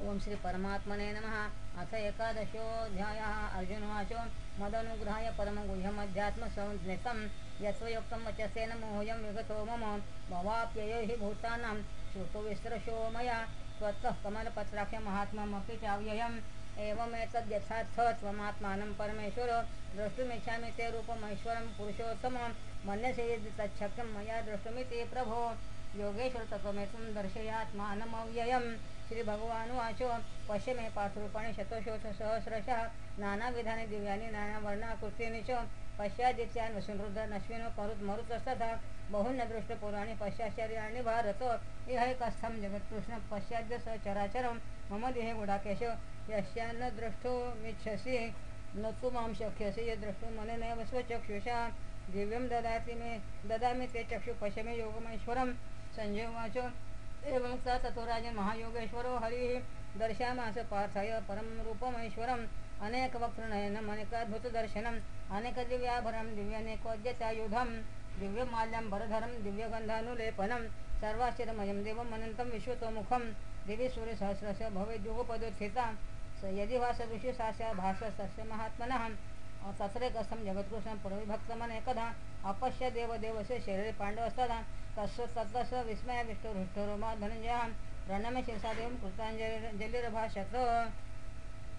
ओम श्री परमात्मने नमः। अथ एकादशोऽध्यायः। अर्जुनवाचो मदनुग्रहाय परमगुह्यमध्यात्मसंज्ञितं। यत्त्वयुक्तं वचसेन मोहयं विगतो मम। भवाप्ययो हि भूतानां श्रुतो विस्रशो मया। त्वत्तः कमलपत्राख्यमहात्ममपि चाव्ययम्। एवमेतद्यथार्थ त्वमात्मानं परमेश्वर। द्रष्टुमिच्छामि ते रूपमैश्वरं पुरुषोत्तमं। मन्यसे यदि तच्छक्यं मया द्रष्टुमिति प्रभो। योगेश्वर तत्त्वमेतं दर्शयात्मानमव्ययम् श्रीभगवानुवाच पश्य मे पार्थरूपाणि शतशोथ सहस्रशः नानाविधानि दिव्यानि नानावर्णाकृतीनि च पश्चादित्यान् वसुनरुद्र नश्विनो मरुत् मरुतस्तथा बहुन्न दृष्टपुराणि पश्चाश्चर्याणि भारत इहैकस्थं जगत्कृष्ण पश्चाद्य सचराचरं मम देहे गुडाकेश यस्यान्न द्रष्टो मिच्छसि। न तु मां शक्यसि यद्द्रष्टुं मननैव स्वचक्षुषा। दिव्यं ददाति मे ददामि ते चक्षु पश्य मे संजय एवं स ततो महायोगेश्वरो हरिः दर्शयामास पार्थय परं रूपमैश्वरम् अनेकवक्त्रनयनम् अनेकाद्भुतदर्शनम् अनेकदिव्याभरणं दिव्यनेकोद्यतायुधं दिव्यमाल्यम्बरधरं दिव्यगन्धानुलेपनं सर्वाश्चर्यमयं देवम् अनन्तं विश्वतोमुखं दिवि सूर्यसहस्रस्य भवेद्युगपदुत्थिता स यदि वा सदृशी सा भासस्तस्य महात्मनः तत्रैकस्थं जगत्कृष्णं पुरविभक्तमनेकधा अपश्य देवदेवस्य शरीरे पाण्डवस्तदा तस्य तत्तस्य विस्मयविष्टुहृष्टरोमा धनञ्जयः प्रणम्य शिरसा देवं कृताञ्जलिरभाषत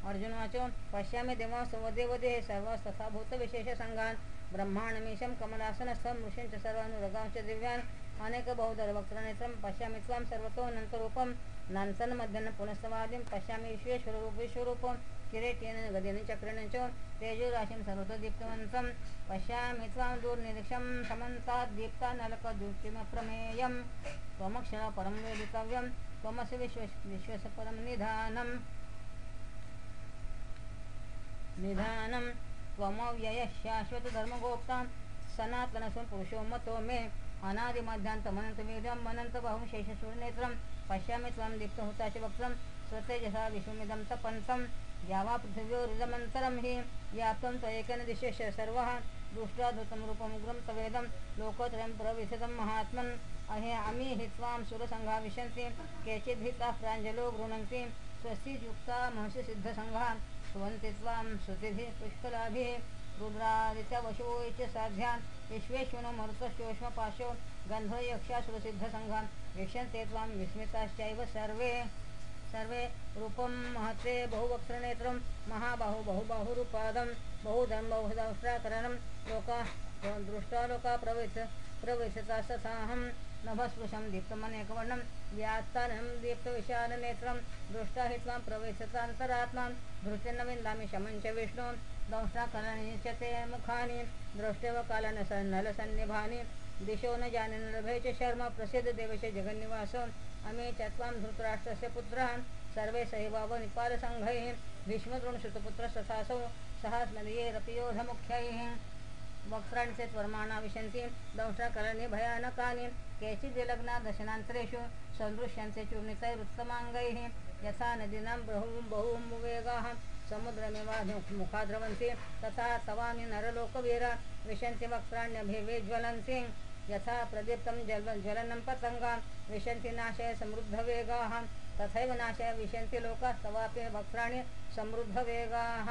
अर्जुनवाच पश्यामि देवा सर्वदेवदेः सर्वस्तथा भूतविशेषसङ्गान् ब्रह्माण्डमीशं कमलासनस्थं ऋषिं च सर्वानुरगांश्च दिव्यान्। अनेकबहुधरवक्त्रनेत्रं पश्यामि त्वां सर्वतोऽनन्तरूपं नान्तन्मध्यन्न पुनस्तवादिं पश्यामि विश्वेश्वरूप विश्वरूपं किरीटेन गदेन चक्रेण च तेजोराशिं सर्वतोदीप्तवन्तं पश्यामि त्वां दूर्निरीक्षं समन्ताद्दीप्तानलकदृष्टिमप्रमेयं त्वमक्षर परं वेदितव्यं त्वमसि विश्व विश्वस्य परं निधानं निधानं त्वमव्ययः शाश्वतधर्मगोप्तां सनातनस्वं पुरुषो मतो मे अनादिमध्यान्तमनन्तवीर्यं मनन्तबाहुं शेषसूर्यनेत्रं पश्यामि त्वं दीप्तहुताशवक्त्रं स्वतेजसा विश्वमिदं तपन्तं यावा पृथिव्योरिदमन्तरं हि व्याप्तं त्वयेकेन दिशेष सर्वः दृष्ट्वाधृतं रूपमुग्रं तवेदं लोकोत्रयं प्रविशतं महात्मन्। अहे अमी हि त्वां सुरसङ्घा विशन्ति केचिद्धिताः प्राञ्जलो गृह्णन्ति। स्वस्तियुक्ता महर्षि सिद्धसङ्घा सुवन्ति त्वां श्रुतिभिः पुष्कलाभिः। रुद्रादित्यवशो च साध्यान् विश्वेश्वनो मरुतश्चोष्मपाशो गन्धयक्षासुरसिद्धसङ्घान् वीक्षन्ते त्वां विस्मिताश्चैव सर्वे सर्वे रूपं महत्ते बहुवक्त्रनेत्रं महाबाहु बहुबाहुरुपादं बहुधं बहुदंष्ट्राकरणं लोका दृष्ट्वा लोका प्रवेश प्रवेशतास्तथाहं नभस्पृशं दीप्तमनेकवर्णं व्यात्तानं दीप्तविशालनेत्रं दृष्टा हि त्वां प्रवेशतान्तरात्मां धृत्यन्न विन्दामि शमं च विष्णुं दंष्ट्राकरणी च ते मुखानि दृष्टेव कालनसन्नलसन्निभानि दिशो न जाने लभे च शर्म प्रसिद्ध देवश अमे च त्वां धृतराष्ट्रस्य पुत्रः सर्वे सहैवाव निपालसङ्घैः भीष्मद्रोणसुतपुत्रस्तथासौ सहास्मदीयैरपि योधमुख्यैः वक्त्राणि च वर्माणा विशन्ति दंष्ट्राकरणे भयानकानि केचिद्विलग्ना दशनान्तरेषु सन्दृश्यन्ते चूर्णितैरुत्तमाङ्गैः। यथा नदीनां बहु बहुवेगाः समुद्रमेवा मुखा द्रवन्ति तथा तवामि नरलोकवीरा विशन्ति वक्त्राण्यभिवे ज्वलन्ति यथा प्रदीप्तं जल ज्वलनं पतङ्गा विशन्ति नाशय समृद्धवेगाः। तथैव नाशय विशन्ति लोकास्तवापि वक्त्राणि समृद्धवेगाः।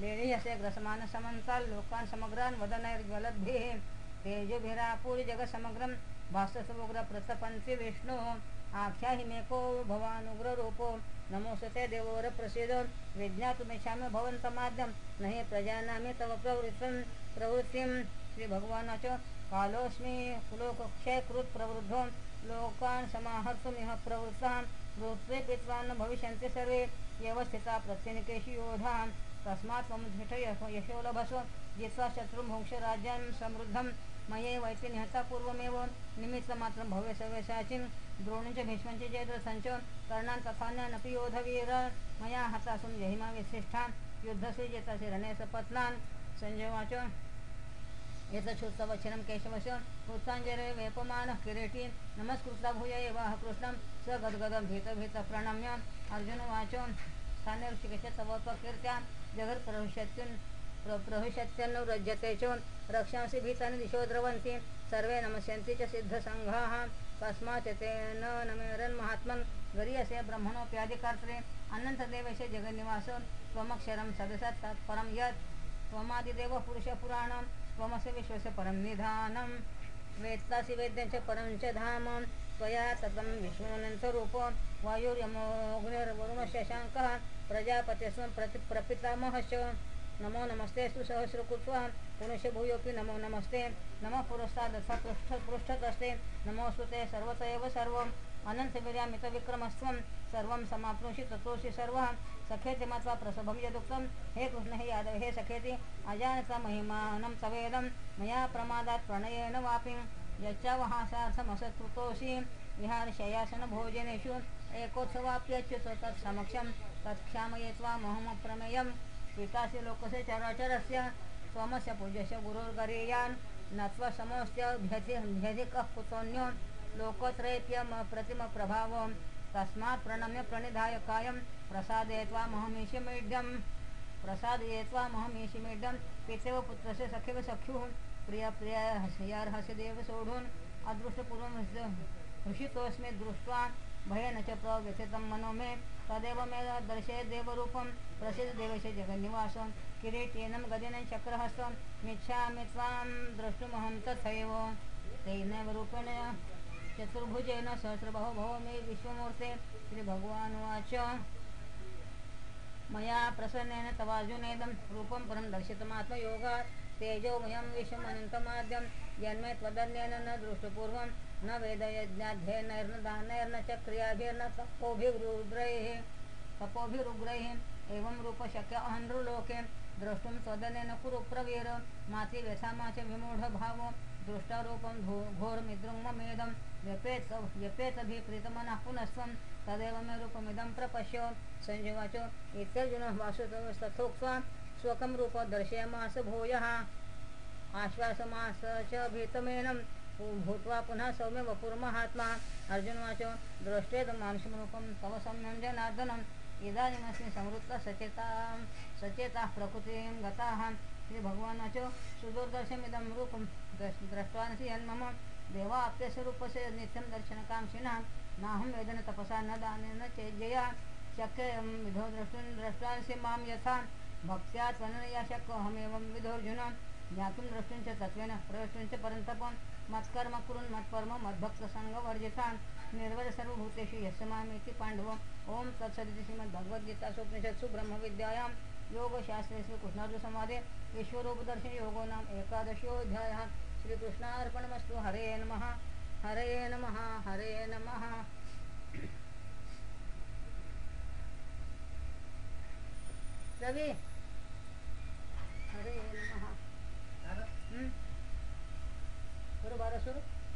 लेणीयसे ग्रसमानसमन्ताल् लोकान् समग्रान् वदनैर्ज्वलद्भिः। तेजोभिरापूर्य जगत्समग्रं भाससमुग्रप्रतपन्ति विष्णुः। आख्याहि मेको भवानुग्ररूपो। देवोर देवोरप्रसीद। विज्ञातुमिच्छामि भवन्तमाद्यं। न हि प्रजानामि तव प्रवृत्तं प्रवृत्तिं। श्रीभगवानाच कालोऽस्मि लोकक्षयकृत् प्रवृद्धो लोकान् समाहर्तुमिह प्रवृत्तान् वृत्तेऽपि त्वां न भविष्यन्ति सर्वे व्यवस्थिता प्रत्यनिकेषु योधान् तस्मात् त्वं धृत यशो लभस्व जित्वा शत्रुं समृद्धं। मयैवैति निहता पूर्वमेव। निमित्तमात्रं भवे सर्वेशाचिन् द्रोणञ्च भीष्मञ्च जयद्रथञ्च। कर्णान् तथान्यानपि नपि योधवीर मया हतासुं जहिमा विशिष्ठान् युद्धस्य जेतस्य रणे सपत्नान्। सञ्जयवाच वचनं केशवस्य कृत्साञ्जरे वेपमानः किरीटीन् नमस्कृता भूय एवाह कृष्णं स गद्गदं भीतभीतः प्रणम्य अर्जुनवाच ऋषिकेश तव कीर्त्या जगत्प्रविशत्युन् प्र प्रविशत्यन्नुरज्यते च रक्षांसि भीतानि दिशो द्रवन्ति सर्वे नमस्यन्ति च सिद्धसङ्घाः तस्मात् तेन नमेरन्महात्मन् महात्मन् ब्रह्मणोऽप्यादिकर्त्रे असे जगन्निवासो त्वमक्षरं सदसत् तत्परं यत् त्वमादिदेव पुरुषपुराणं त्वमस्य विश्वस्य परं निधानं। वेत्तासि वेद्यं च परं च धाम। त्वया ततं विष्णुनन्तरूप वायुर्यमोऽग्निर्वरुणशशाङ्कः। प्रजापतिस्वं प्रति प्रपितामहश्च। नमो नमस्ते सुसहस्रकृत्वा पुनश्च भूयोऽपि नमो नमस्ते। नमः पुरस्तादथ पृष्ठ पृष्ठतस्ते नमोऽस्तु ते सर्वत एव सर्वम्। अनन्तवीर्यामितविक्रमस्त्वं सर्वं समाप्नोषि ततोषि सर्वः। सखेति मत्वा प्रसभव्यदुक्तं हे कृष्ण हे यादव हे सखेति अजानता महिमानं सवेदं। मया प्रमादात् प्रणयेन वापि। यच्चावहासार्थमसत्कृतोऽसि विहारशयासनभोजनेषु एकोत्सवाप्यच्युत तत्समक्षं। तत्क्षामये त्वामहमप्रमेयं पितासि लोकस्य चराचरस्य। त्वमस्य पूज्यस्य गुरुर्गरीयान्। न समोऽस्त्यभ्यधिकः कुतोऽन्यो। लोकत्रयेऽप्यप्रतिमप्रभावं तस्मात् प्रणम्य प्रणिधाय कायं प्रसादे त्वामहमीशिमेढ्यं प्रसादये त्वामहमीशिमेढ्यं पितेव पुत्रस्य सखेव सख्युः। प्रियप्रिय देव सोढून अदृष्टपूर्वं हृषितोऽस्मि दृष्ट्वा भयेन च प्रव्यथितं मनो मे। तदेव मे दर्शय देवरूपं। प्रसिद्ध जगन्निवासं। किरीटेनं गदिनं चक्रहस्तं मिच्छामि त्वां द्रष्टुमहं तथैव तेनैव रूपेण चतुर्भुजेन सहस्रबाहो भव मे विश्वमूर्ते। श्रीभगवानुवाच। मया प्रसन्नेन तवार्जुनेदं रूपं परं दर्शितमात्मयोगात् तेजोमयं विश्वमनन्तमाद्यं जन्मे त्वदन्येन न दृष्टपूर्वं न वेदयज्ञाध्ययनैर्न दानैर्न च क्रियाभिर्न तपोभिरुद्रैः तपोभिरुग्रैः एवं रूपशक्य अहनृलोके द्रष्टुं त्वदनेन कुरु प्रवीर माति व्यथामा च विमूढभावो दृष्टारूपं धो घोरमिदृङ्ममेदं व्यपेत व्यपेतभिप्रीतमनः पुनस्त्वं तदेव मे रूपमिदं प्रपश्य संजवाच इत्यर्जुनः वासुतस्तथोक्त्वा स्वकं रूप दर्शयमास भूयः। आश्वासमास च भीतमेनं भूत्वा पुनः सौम्य वपुर्महात्मा अर्जुनवाचो दृष्टेद मानुषं तव सौम्यं जनार्दनम् इदानीमस्मि संवृत्तः सचेताः प्रकृतिं गताः। श्रीभगवानाच सुदुर्दर्शमिदं रूपं द्रष् द्रष्ट्वानसि यन्मम देवाप्यस्वरूपस्य नित्यं दर्शनकाङ्क्षिणः नाहं वेदन तपसा न दानेन चेज्जया शक्य विधो द्रष्टुं द्रष्ट्वांसि मां यथा भक्त्या त्वनया शक्योऽहमेवं विधोऽर्जुन ज्ञातुं द्रष्टुं च तत्त्वेन प्रवेष्टुं च परन्तपं मत्कर्म कुरुन् मत्पर्म मद्भक्तसङ्गवर्जितान्। निर्वज सर्वभूतेषु यस्य मामेति पाण्डव। ॐ तत्सदिति श्रीमद्भगवद्गीतासूपनिषत्सु ब्रह्मविद्यायां योगशास्त्रे श्रीकृष्णार्जुसंवादे विश्वरूपदर्शनयोगो नाम एकादशोऽध्यायः श्रीकृष्णार्पणमस्तु। हरे नमः। हरे नमः। हरे नमः। रवी. हरे नमः? बरोबर सुरू